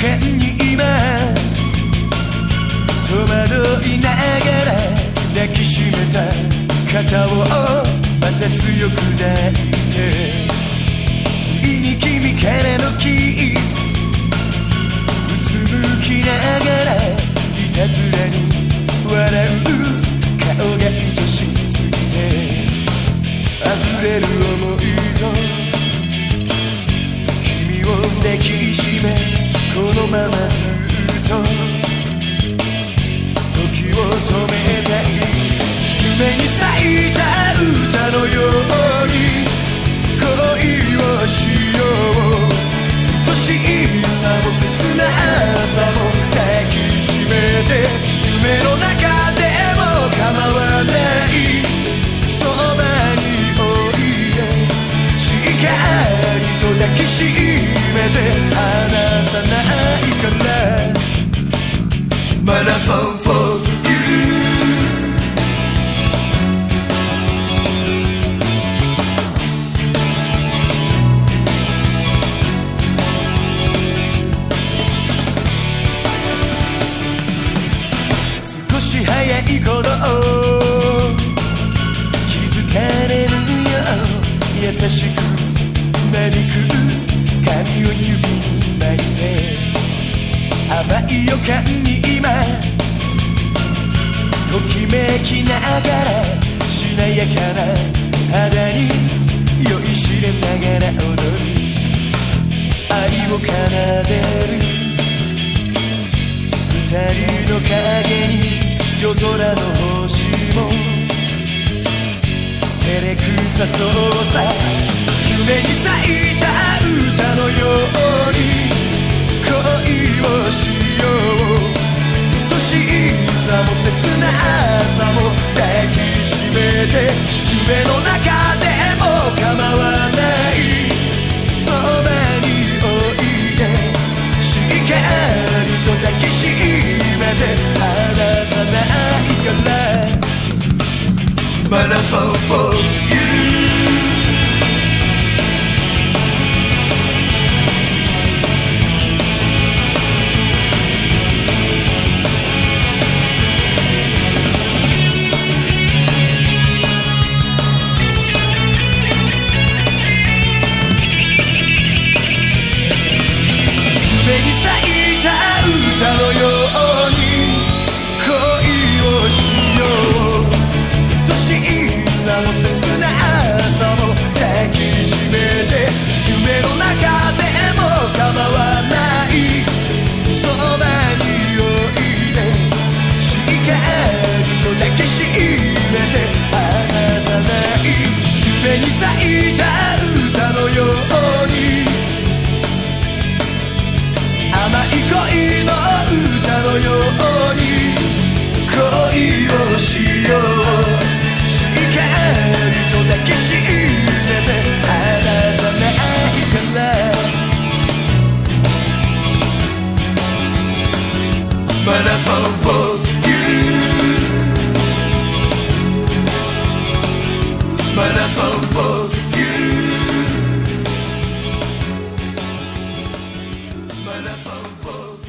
間に今戸惑いながら抱きしめた肩をまた強く抱いて胃に君からのキスうつむきながらいたずらに笑う顔が愛しすぎて溢れるままずっと時を止めたい夢に咲いた歌のように恋をしよう愛しいさも切なさも抱きしめて夢の中でも構わないそばにおいでしっかりと抱きしめめてマラソン for you. 少し早い頃気づかれるよ優しくなびく髪を指に巻いて甘い予感に今ときめきながらしなやかな肌に酔いしれながら踊る。愛を奏でる。二人の影に夜空の星も。照れくさそうさ夢に咲い切なさも抱きしめて夢の中でも構わない。そばにおいでしっかりと抱きしめて離さないからマラソン for 鍵とだけ閉めて離さない夢に咲いた歌のように甘い恋の歌のように恋をしようしっかりと抱きしめて離さないからマラソン but that's song for you. But a song for